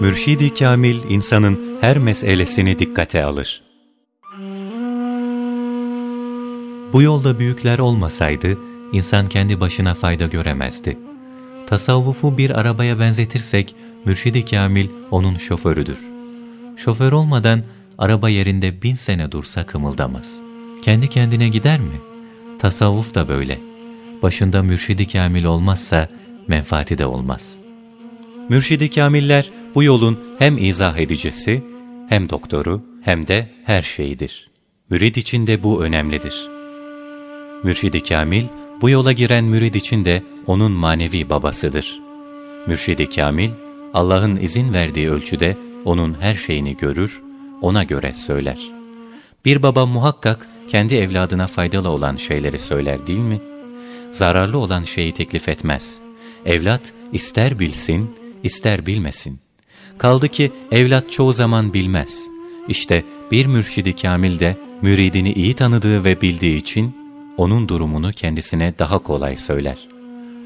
Mürşidi Kamil insanın her meselesini dikkate alır. Bu yolda büyükler olmasaydı, insan kendi başına fayda göremezdi. Tasavvufu bir arabaya benzetirsek, Mürşidi Kamil onun şoförüdür. Şoför olmadan araba yerinde bin sene dursa kımıldamaz. Kendi kendine gider mi? Tasavvuf da böyle. Başında mürşidi kamil olmazsa menfaati de olmaz. Mürşidi kamiller bu yolun hem izah edicisi, hem doktoru, hem de her şeyidir. Mürid için de bu önemlidir. Mürşidi kamil, bu yola giren mürid için de onun manevi babasıdır. Mürşidi kamil, Allah'ın izin verdiği ölçüde onun her şeyini görür, ona göre söyler. Bir baba muhakkak kendi evladına faydalı olan şeyleri söyler değil mi? Zararlı olan şeyi teklif etmez. Evlat ister bilsin, ister bilmesin. Kaldı ki evlat çoğu zaman bilmez. İşte bir mürşidi kamil de müridini iyi tanıdığı ve bildiği için onun durumunu kendisine daha kolay söyler.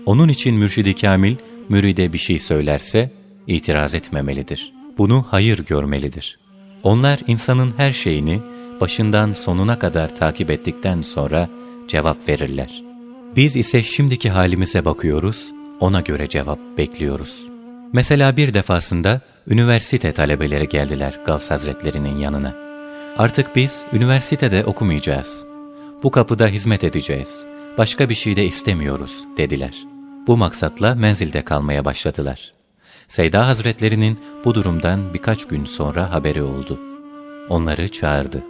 Onun için mürşidi kamil müride bir şey söylerse itiraz etmemelidir. Bunu hayır görmelidir. Onlar insanın her şeyini başından sonuna kadar takip ettikten sonra cevap verirler. Biz ise şimdiki halimize bakıyoruz, ona göre cevap bekliyoruz. Mesela bir defasında üniversite talebeleri geldiler Gavs Hazretlerinin yanına. Artık biz üniversitede okumayacağız. Bu kapıda hizmet edeceğiz. Başka bir şey de istemiyoruz dediler. Bu maksatla menzilde kalmaya başladılar. Seyda Hazretlerinin bu durumdan birkaç gün sonra haberi oldu. Onları çağırdı.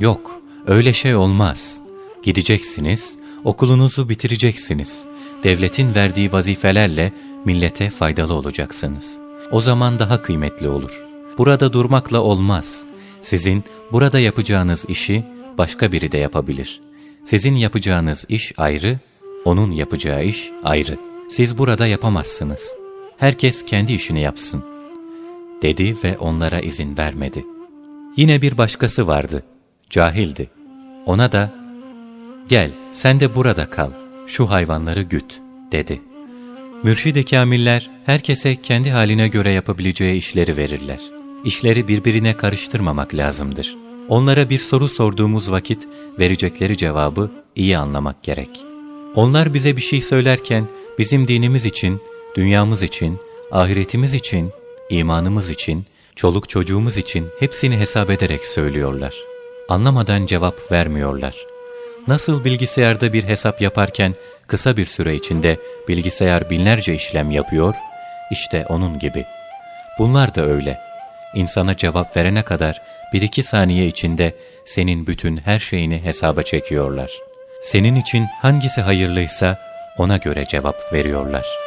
Yok, öyle şey olmaz. Gideceksiniz, okulunuzu bitireceksiniz. Devletin verdiği vazifelerle millete faydalı olacaksınız. O zaman daha kıymetli olur. Burada durmakla olmaz. Sizin burada yapacağınız işi başka biri de yapabilir. Sizin yapacağınız iş ayrı, onun yapacağı iş ayrı. Siz burada yapamazsınız. Herkes kendi işini yapsın. Dedi ve onlara izin vermedi. Yine bir başkası vardı. Cahildi. Ona da, gel sen de burada kal, şu hayvanları güt, dedi. Mürşid-i Kamiller herkese kendi haline göre yapabileceği işleri verirler. İşleri birbirine karıştırmamak lazımdır. Onlara bir soru sorduğumuz vakit verecekleri cevabı iyi anlamak gerek. Onlar bize bir şey söylerken bizim dinimiz için, dünyamız için, ahiretimiz için, imanımız için, çoluk çocuğumuz için hepsini hesap ederek söylüyorlar. Anlamadan cevap vermiyorlar. Nasıl bilgisayarda bir hesap yaparken kısa bir süre içinde bilgisayar binlerce işlem yapıyor, işte onun gibi. Bunlar da öyle. İnsana cevap verene kadar bir iki saniye içinde senin bütün her şeyini hesaba çekiyorlar. Senin için hangisi hayırlıysa ona göre cevap veriyorlar.''